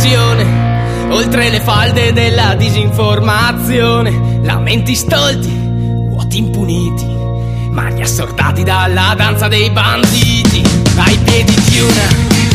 l'illusione, oltre le falde della disinformazione, lamenti stolti, vuoti impuniti, mani assordati dalla danza dei banditi, ai piedi di una